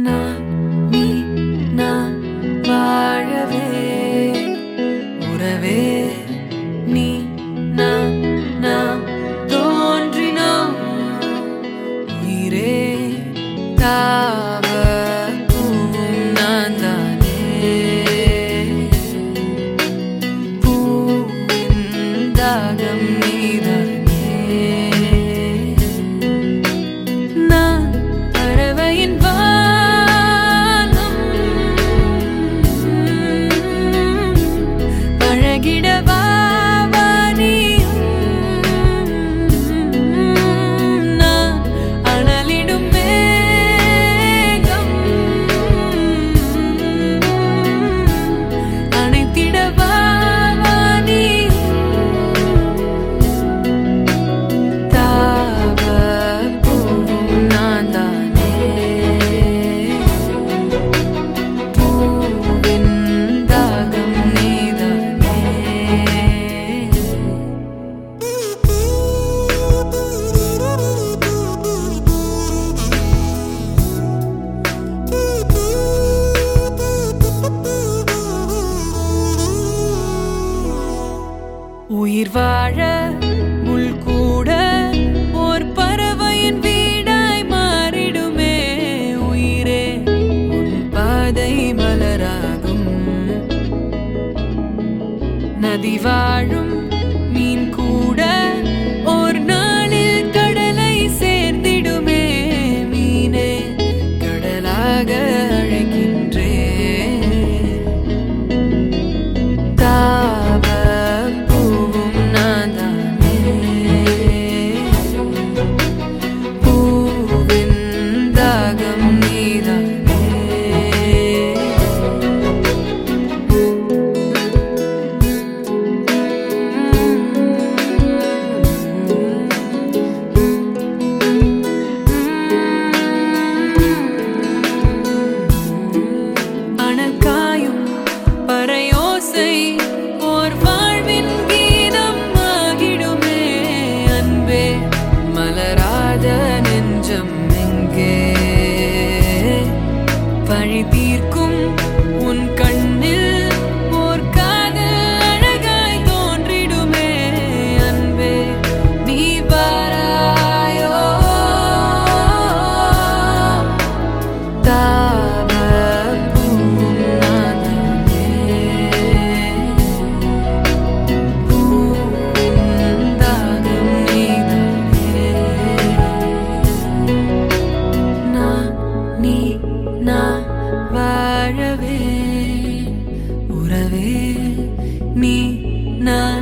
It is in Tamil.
not உயிர் வாழ முள் கூட ஓர் பறவையின் வீடாய் மாறிடுமே உயிரே உன் பாதை மலராகும். நதி வாழும் மீன் பழி தீர்க்கும் உன் கண்ணில் நீ நான்